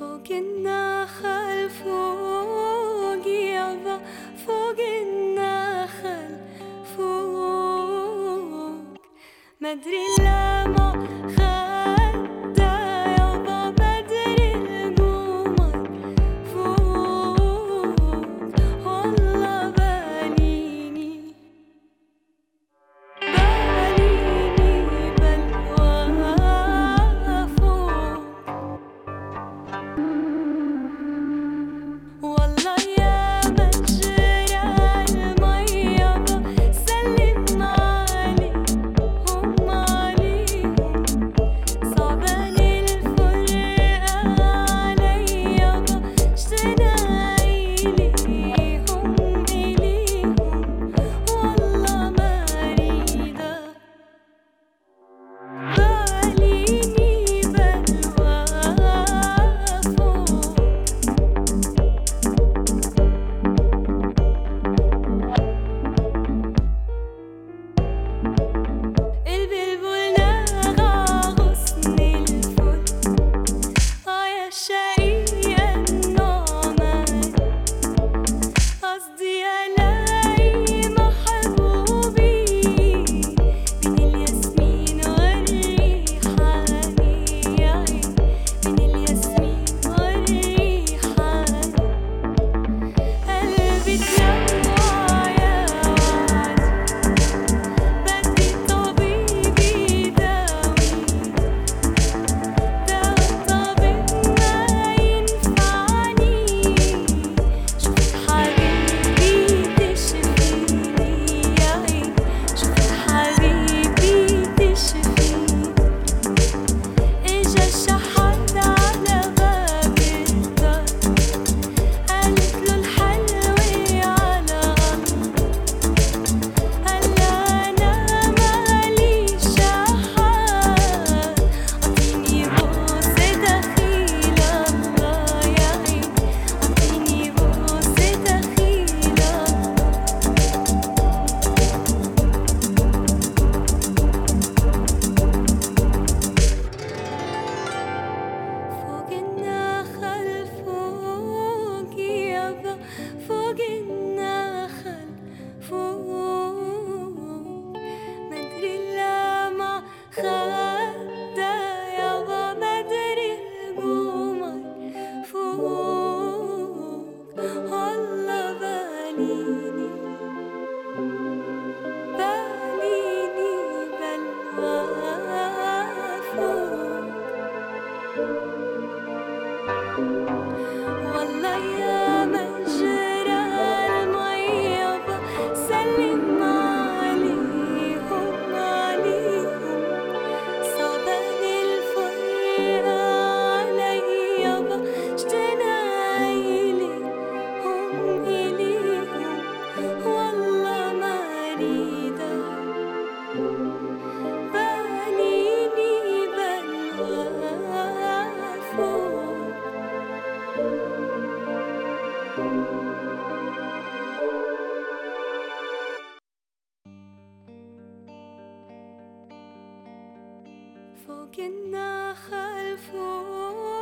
فوق النخل فوق يابا فوق النخل فوق. مدري لما فوق النخل فوق